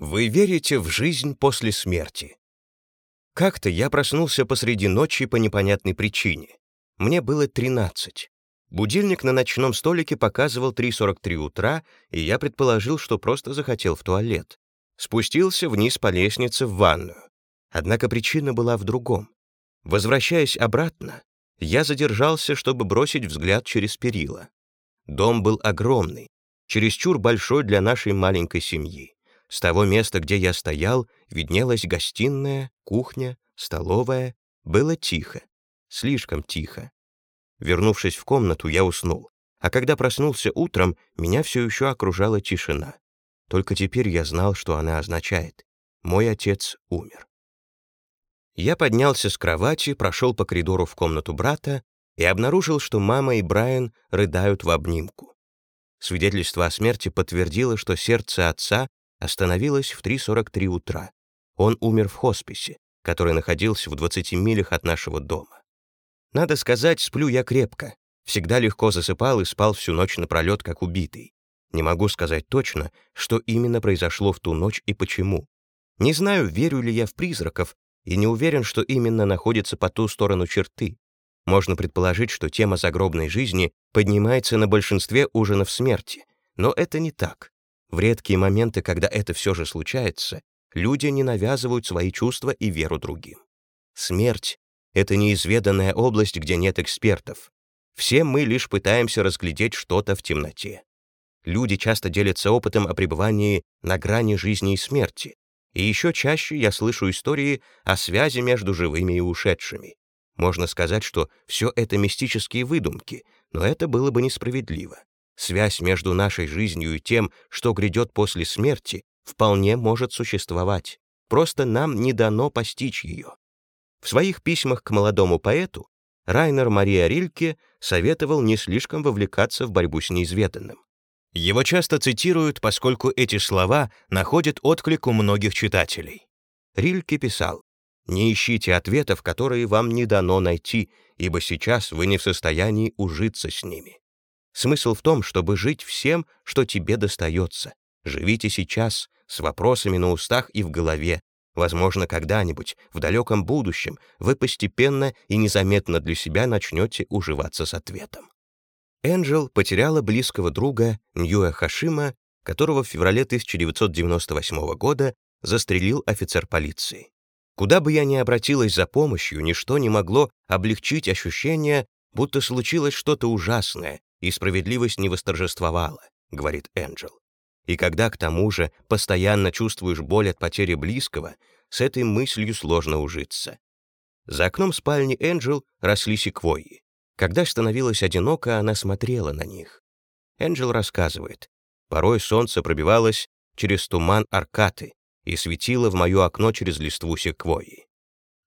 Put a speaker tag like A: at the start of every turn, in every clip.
A: Вы верите в жизнь после смерти? Как-то я проснулся посреди ночи по непонятной причине. Мне было 13. Будильник на ночном столике показывал 3.43 утра, и я предположил, что просто захотел в туалет. Спустился вниз по лестнице в ванную. Однако причина была в другом. Возвращаясь обратно, я задержался, чтобы бросить взгляд через перила. Дом был огромный, чересчур большой для нашей маленькой семьи. С того места, где я стоял, виднелась гостиная, кухня, столовая. Было тихо, слишком тихо. Вернувшись в комнату, я уснул. А когда проснулся утром, меня все еще окружала тишина. Только теперь я знал, что она означает. Мой отец умер. Я поднялся с кровати, прошел по коридору в комнату брата и обнаружил, что мама и Брайан рыдают в обнимку. Свидетельство о смерти подтвердило, что сердце отца остановилась в 3.43 утра. Он умер в хосписе, который находился в 20 милях от нашего дома. Надо сказать, сплю я крепко. Всегда легко засыпал и спал всю ночь напролет, как убитый. Не могу сказать точно, что именно произошло в ту ночь и почему. Не знаю, верю ли я в призраков, и не уверен, что именно находится по ту сторону черты. Можно предположить, что тема загробной жизни поднимается на большинстве ужинов смерти, но это не так. В редкие моменты, когда это все же случается, люди не навязывают свои чувства и веру другим. Смерть — это неизведанная область, где нет экспертов. Все мы лишь пытаемся разглядеть что-то в темноте. Люди часто делятся опытом о пребывании на грани жизни и смерти, и еще чаще я слышу истории о связи между живыми и ушедшими. Можно сказать, что все это мистические выдумки, но это было бы несправедливо. Связь между нашей жизнью и тем, что грядет после смерти, вполне может существовать. Просто нам не дано постичь ее. В своих письмах к молодому поэту Райнер Мария Рильке советовал не слишком вовлекаться в борьбу с неизведанным. Его часто цитируют, поскольку эти слова находят отклик у многих читателей. Рильке писал, «Не ищите ответов, которые вам не дано найти, ибо сейчас вы не в состоянии ужиться с ними. Смысл в том, чтобы жить всем, что тебе достается. Живите сейчас, с вопросами на устах и в голове. Возможно, когда-нибудь, в далеком будущем, вы постепенно и незаметно для себя начнете уживаться с ответом. Энджел потеряла близкого друга Ньюэ Хашима, которого в феврале 1998 года застрелил офицер полиции. Куда бы я ни обратилась за помощью, ничто не могло облегчить ощущение, будто случилось что-то ужасное, и справедливость не восторжествовала, говорит Энджел. И когда к тому же постоянно чувствуешь боль от потери близкого, с этой мыслью сложно ужиться. За окном спальни Энджел росли секвойи. Когда становилось одиноко, она смотрела на них. Энджел рассказывает, порой солнце пробивалось через туман аркаты и светило в мое окно через листву секвойи.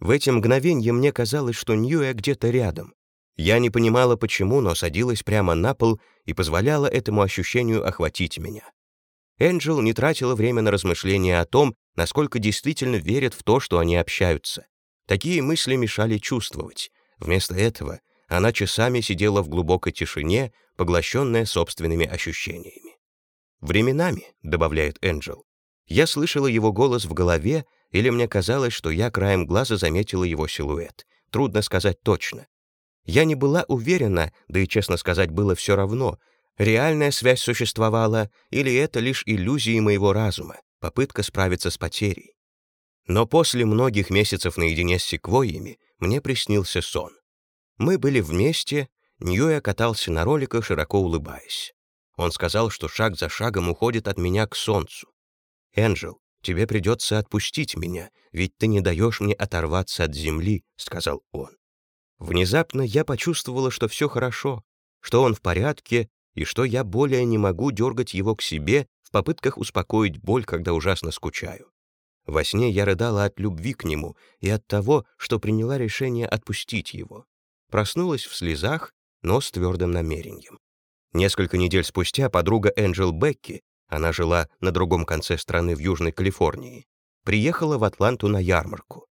A: В эти мгновенья мне казалось, что Ньюя где-то рядом, я не понимала, почему, но садилась прямо на пол и позволяла этому ощущению охватить меня. Энджел не тратила время на размышления о том, насколько действительно верят в то, что они общаются. Такие мысли мешали чувствовать. Вместо этого она часами сидела в глубокой тишине, поглощенная собственными ощущениями. «Временами», — добавляет Энджел, «я слышала его голос в голове, или мне казалось, что я краем глаза заметила его силуэт. Трудно сказать точно. Я не была уверена, да и, честно сказать, было все равно, реальная связь существовала или это лишь иллюзии моего разума, попытка справиться с потерей. Но после многих месяцев наедине с секвойями мне приснился сон. Мы были вместе, Ньюя катался на роликах, широко улыбаясь. Он сказал, что шаг за шагом уходит от меня к солнцу. «Энджел, тебе придется отпустить меня, ведь ты не даешь мне оторваться от земли», — сказал он. Внезапно я почувствовала, что все хорошо, что он в порядке и что я более не могу дергать его к себе в попытках успокоить боль, когда ужасно скучаю. Во сне я рыдала от любви к нему и от того, что приняла решение отпустить его. Проснулась в слезах, но с твердым намерением. Несколько недель спустя подруга Энджел Бекки, она жила на другом конце страны в Южной Калифорнии, приехала в Атланту на ярмарку.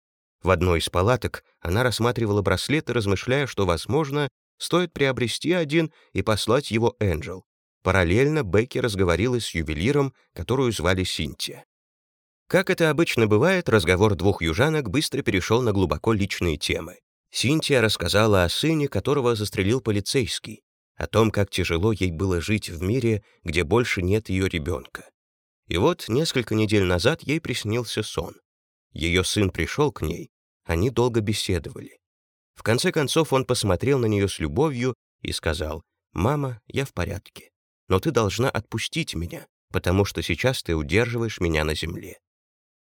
A: В одной из палаток она рассматривала браслеты, размышляя, что, возможно, стоит приобрести один и послать его Энджел. Параллельно Бекки разговорилась с ювелиром, которую звали Синтия. Как это обычно бывает, разговор двух южанок быстро перешел на глубоко личные темы. Синтия рассказала о сыне, которого застрелил полицейский, о том, как тяжело ей было жить в мире, где больше нет ее ребенка. И вот несколько недель назад ей приснился сон. Ее сын пришел к ней, они долго беседовали. В конце концов он посмотрел на нее с любовью и сказал, «Мама, я в порядке, но ты должна отпустить меня, потому что сейчас ты удерживаешь меня на земле».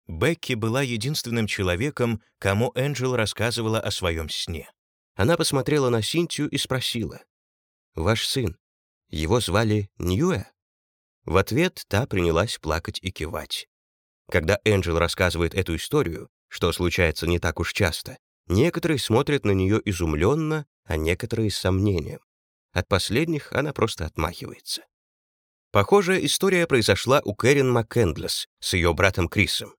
A: Бекки была единственным человеком, кому Энджел рассказывала о своем сне. Она посмотрела на Синтию и спросила, «Ваш сын, его звали Ньюэ?» В ответ та принялась плакать и кивать. Когда Энджел рассказывает эту историю, что случается не так уж часто, некоторые смотрят на нее изумленно, а некоторые с сомнением. От последних она просто отмахивается. Похожая история произошла у Кэрин МакКендлес с ее братом Крисом.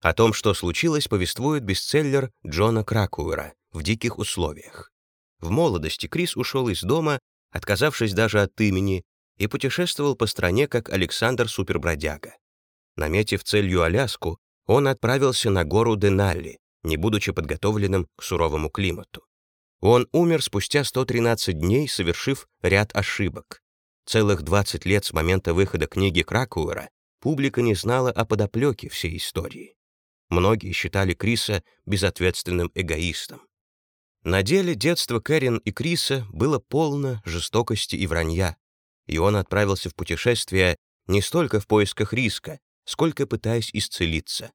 A: О том, что случилось, повествует бестселлер Джона Кракуэра «В диких условиях». В молодости Крис ушел из дома, отказавшись даже от имени, и путешествовал по стране как Александр Супербродяга. Наметив целью Аляску, он отправился на гору Деналли, не будучи подготовленным к суровому климату. Он умер спустя 113 дней, совершив ряд ошибок. Целых 20 лет с момента выхода книги Кракуэра публика не знала о подоплеке всей истории. Многие считали Криса безответственным эгоистом. На деле детство Кэрин и Криса было полно жестокости и вранья, и он отправился в путешествие не столько в поисках риска, сколько пытаясь исцелиться.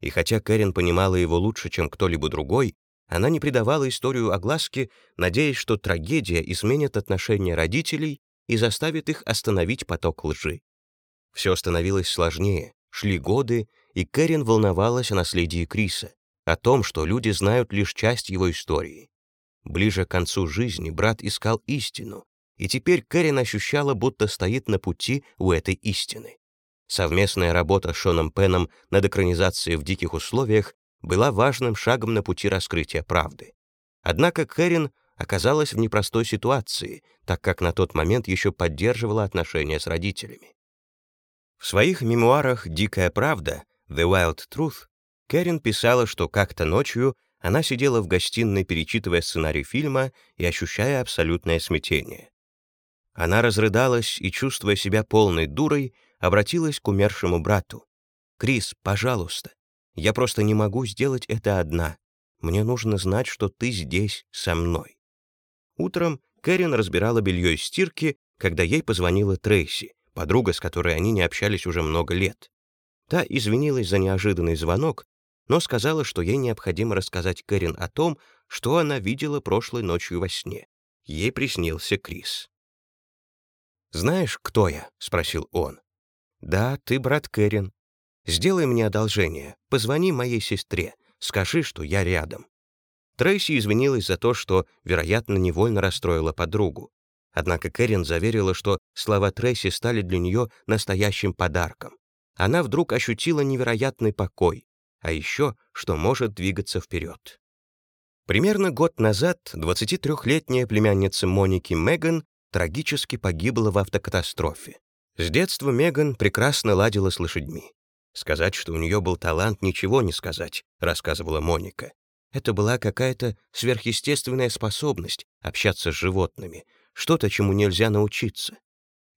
A: И хотя Кэрин понимала его лучше, чем кто-либо другой, она не придавала историю огласки, надеясь, что трагедия изменит отношения родителей и заставит их остановить поток лжи. Все становилось сложнее, шли годы, и Кэрин волновалась о наследии Криса, о том, что люди знают лишь часть его истории. Ближе к концу жизни брат искал истину, и теперь Кэрин ощущала, будто стоит на пути у этой истины. Совместная работа с Шоном Пеном над экранизацией в диких условиях была важным шагом на пути раскрытия правды. Однако Кэрин оказалась в непростой ситуации, так как на тот момент еще поддерживала отношения с родителями. В своих мемуарах «Дикая правда» The Wild Truth, Кэрин писала, что как-то ночью она сидела в гостиной, перечитывая сценарий фильма и ощущая абсолютное смятение. Она разрыдалась и, чувствуя себя полной дурой, обратилась к умершему брату. «Крис, пожалуйста, я просто не могу сделать это одна. Мне нужно знать, что ты здесь со мной». Утром Кэрин разбирала белье из стирки, когда ей позвонила Трейси, подруга, с которой они не общались уже много лет. Та извинилась за неожиданный звонок, но сказала, что ей необходимо рассказать Кэрин о том, что она видела прошлой ночью во сне. Ей приснился Крис. «Знаешь, кто я?» — спросил он. «Да, ты брат Кэрин. Сделай мне одолжение, позвони моей сестре, скажи, что я рядом». Трейси извинилась за то, что, вероятно, невольно расстроила подругу. Однако Кэрин заверила, что слова Трейси стали для нее настоящим подарком она вдруг ощутила невероятный покой, а еще, что может двигаться вперед. Примерно год назад 23-летняя племянница Моники Меган трагически погибла в автокатастрофе. С детства Меган прекрасно ладила с лошадьми. Сказать, что у нее был талант, ничего не сказать, рассказывала Моника. Это была какая-то сверхъестественная способность общаться с животными, что-то, чему нельзя научиться.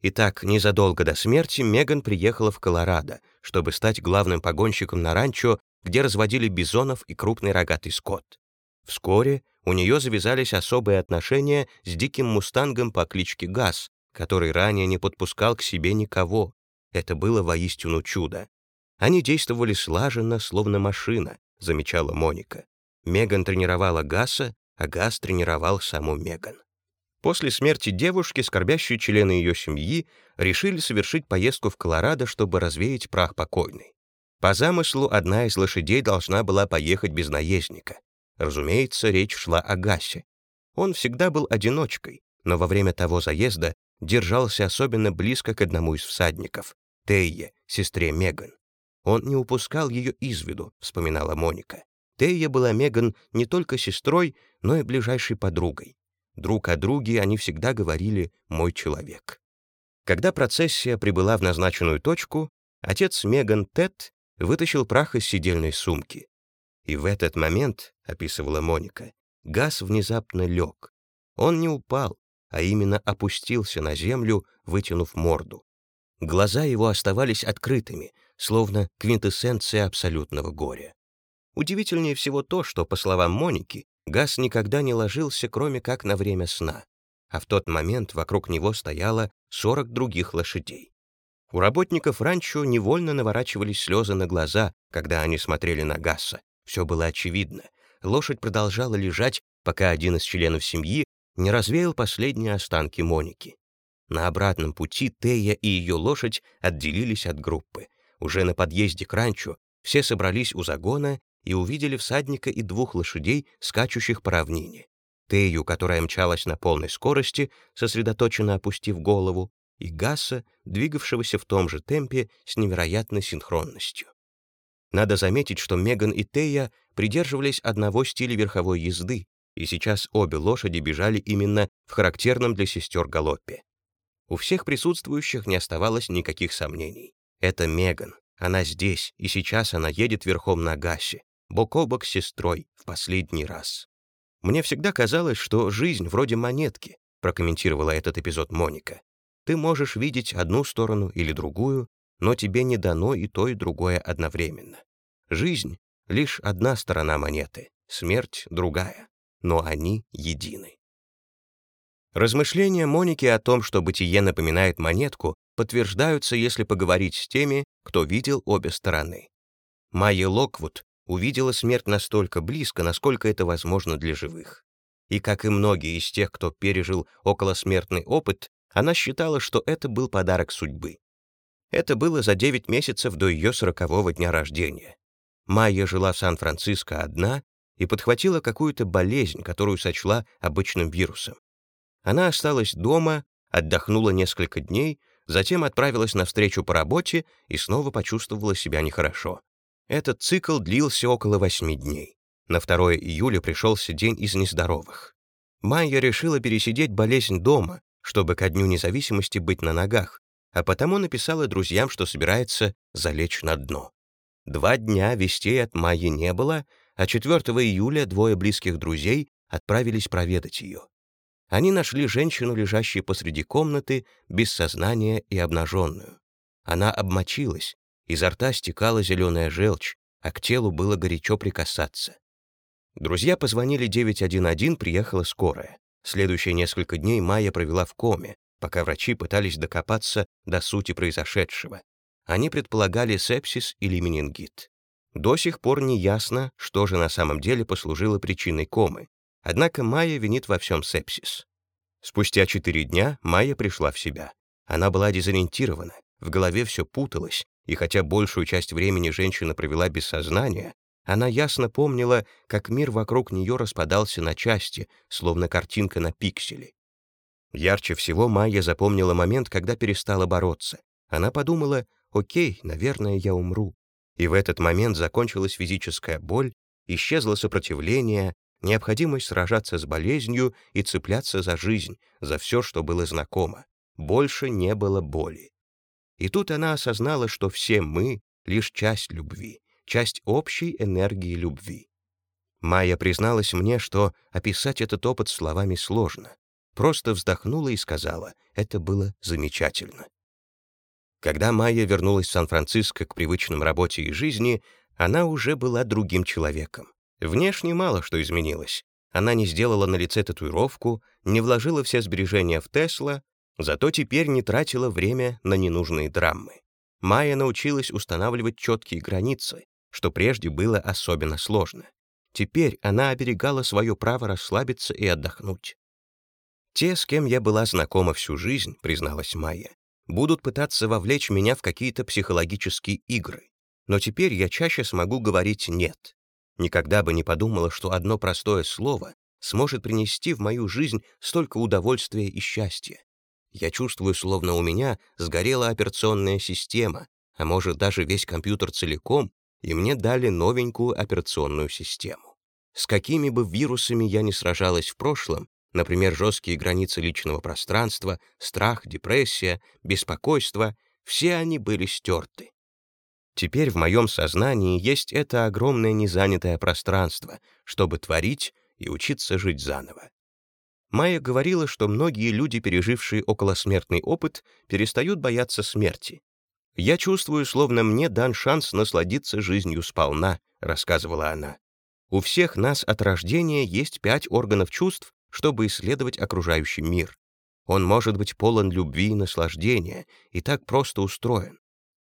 A: Итак, незадолго до смерти Меган приехала в Колорадо, чтобы стать главным погонщиком на ранчо, где разводили бизонов и крупный рогатый скот. Вскоре у нее завязались особые отношения с диким мустангом по кличке Газ, который ранее не подпускал к себе никого. Это было воистину чудо. Они действовали слаженно, словно машина, замечала Моника. Меган тренировала Гаса, а Газ тренировал саму Меган. После смерти девушки скорбящие члены ее семьи решили совершить поездку в Колорадо, чтобы развеять прах покойной. По замыслу, одна из лошадей должна была поехать без наездника. Разумеется, речь шла о Гасе. Он всегда был одиночкой, но во время того заезда держался особенно близко к одному из всадников — Тейе, сестре Меган. Он не упускал ее из виду, вспоминала Моника. Тейя была Меган не только сестрой, но и ближайшей подругой. Друг о друге они всегда говорили «мой человек». Когда процессия прибыла в назначенную точку, отец Меган Тед вытащил прах из сидельной сумки. И в этот момент, описывала Моника, газ внезапно лег. Он не упал, а именно опустился на землю, вытянув морду. Глаза его оставались открытыми, словно квинтэссенция абсолютного горя. Удивительнее всего то, что, по словам Моники, газ никогда не ложился, кроме как на время сна, а в тот момент вокруг него стояло 40 других лошадей. У работников ранчо невольно наворачивались слезы на глаза, когда они смотрели на Гасса. Все было очевидно. Лошадь продолжала лежать, пока один из членов семьи не развеял последние останки Моники. На обратном пути Тея и ее лошадь отделились от группы. Уже на подъезде к ранчо все собрались у загона и увидели всадника и двух лошадей, скачущих по равнине. Тею, которая мчалась на полной скорости, сосредоточенно опустив голову, и Гасса, двигавшегося в том же темпе с невероятной синхронностью. Надо заметить, что Меган и Тея придерживались одного стиля верховой езды, и сейчас обе лошади бежали именно в характерном для сестер галоппе. У всех присутствующих не оставалось никаких сомнений. Это Меган. Она здесь, и сейчас она едет верхом на Гасе, бок о бок с сестрой, в последний раз. «Мне всегда казалось, что жизнь вроде монетки», прокомментировала этот эпизод Моника. «Ты можешь видеть одну сторону или другую, но тебе не дано и то, и другое одновременно. Жизнь — лишь одна сторона монеты, смерть — другая, но они едины». Размышления Моники о том, что бытие напоминает монетку, подтверждаются, если поговорить с теми, кто видел обе стороны. Майя Локвуд увидела смерть настолько близко, насколько это возможно для живых. И, как и многие из тех, кто пережил околосмертный опыт, она считала, что это был подарок судьбы. Это было за 9 месяцев до ее сорокового дня рождения. Майя жила в Сан-Франциско одна и подхватила какую-то болезнь, которую сочла обычным вирусом. Она осталась дома, отдохнула несколько дней, затем отправилась на встречу по работе и снова почувствовала себя нехорошо. Этот цикл длился около восьми дней. На 2 июля пришелся день из нездоровых. Майя решила пересидеть болезнь дома, чтобы ко дню независимости быть на ногах, а потому написала друзьям, что собирается залечь на дно. Два дня вестей от Майи не было, а 4 июля двое близких друзей отправились проведать ее. Они нашли женщину, лежащую посреди комнаты, без сознания и обнаженную. Она обмочилась, Изо рта стекала зеленая желчь, а к телу было горячо прикасаться. Друзья позвонили 911, приехала скорая. Следующие несколько дней Майя провела в коме, пока врачи пытались докопаться до сути произошедшего. Они предполагали сепсис или менингит. До сих пор не ясно, что же на самом деле послужило причиной комы. Однако Майя винит во всем сепсис. Спустя четыре дня Майя пришла в себя. Она была дезориентирована, в голове все путалось, и хотя большую часть времени женщина провела без сознания, она ясно помнила, как мир вокруг нее распадался на части, словно картинка на пиксели. Ярче всего Майя запомнила момент, когда перестала бороться. Она подумала, «Окей, наверное, я умру». И в этот момент закончилась физическая боль, исчезло сопротивление, необходимость сражаться с болезнью и цепляться за жизнь, за все, что было знакомо. Больше не было боли. И тут она осознала, что все мы — лишь часть любви, часть общей энергии любви. Майя призналась мне, что описать этот опыт словами сложно. Просто вздохнула и сказала, это было замечательно. Когда Майя вернулась в Сан-Франциско к привычным работе и жизни, она уже была другим человеком. Внешне мало что изменилось. Она не сделала на лице татуировку, не вложила все сбережения в Тесла, Зато теперь не тратила время на ненужные драмы. Майя научилась устанавливать четкие границы, что прежде было особенно сложно. Теперь она оберегала свое право расслабиться и отдохнуть. «Те, с кем я была знакома всю жизнь», — призналась Майя, «будут пытаться вовлечь меня в какие-то психологические игры. Но теперь я чаще смогу говорить «нет». Никогда бы не подумала, что одно простое слово сможет принести в мою жизнь столько удовольствия и счастья. Я чувствую, словно у меня сгорела операционная система, а может даже весь компьютер целиком, и мне дали новенькую операционную систему. С какими бы вирусами я ни сражалась в прошлом, например, жесткие границы личного пространства, страх, депрессия, беспокойство, все они были стерты. Теперь в моем сознании есть это огромное незанятое пространство, чтобы творить и учиться жить заново. Майя говорила, что многие люди, пережившие околосмертный опыт, перестают бояться смерти. «Я чувствую, словно мне дан шанс насладиться жизнью сполна», — рассказывала она. «У всех нас от рождения есть пять органов чувств, чтобы исследовать окружающий мир. Он может быть полон любви и наслаждения, и так просто устроен.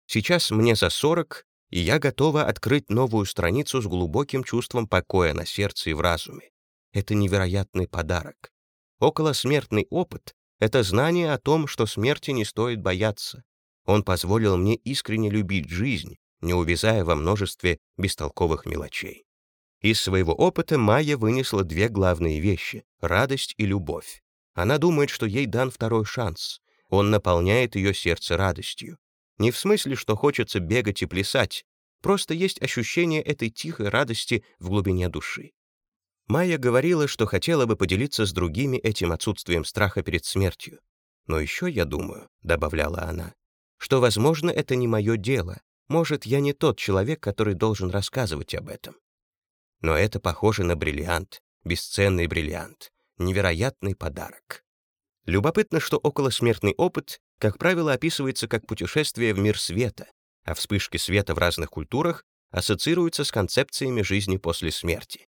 A: Сейчас мне за 40, и я готова открыть новую страницу с глубоким чувством покоя на сердце и в разуме. Это невероятный подарок. Околосмертный опыт — это знание о том, что смерти не стоит бояться. Он позволил мне искренне любить жизнь, не увязая во множестве бестолковых мелочей. Из своего опыта Майя вынесла две главные вещи — радость и любовь. Она думает, что ей дан второй шанс. Он наполняет ее сердце радостью. Не в смысле, что хочется бегать и плясать, просто есть ощущение этой тихой радости в глубине души. Майя говорила, что хотела бы поделиться с другими этим отсутствием страха перед смертью. «Но еще я думаю», — добавляла она, «что, возможно, это не мое дело. Может, я не тот человек, который должен рассказывать об этом. Но это похоже на бриллиант, бесценный бриллиант, невероятный подарок». Любопытно, что околосмертный опыт, как правило, описывается как путешествие в мир света, а вспышки света в разных культурах ассоциируются с концепциями жизни после смерти.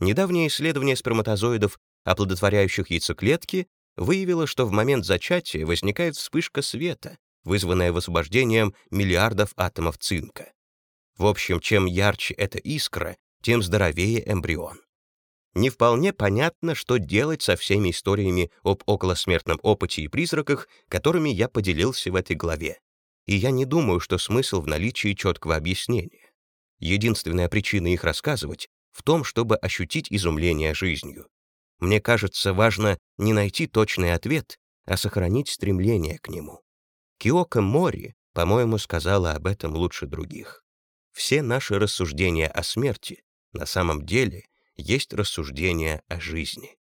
A: Недавнее исследование сперматозоидов, оплодотворяющих яйцеклетки, выявило, что в момент зачатия возникает вспышка света, вызванная высвобождением миллиардов атомов цинка. В общем, чем ярче эта искра, тем здоровее эмбрион. Не вполне понятно, что делать со всеми историями об околосмертном опыте и призраках, которыми я поделился в этой главе. И я не думаю, что смысл в наличии четкого объяснения. Единственная причина их рассказывать в том, чтобы ощутить изумление жизнью. Мне кажется, важно не найти точный ответ, а сохранить стремление к нему. Киока Мори, по-моему, сказала об этом лучше других. Все наши рассуждения о смерти на самом деле есть рассуждения о жизни.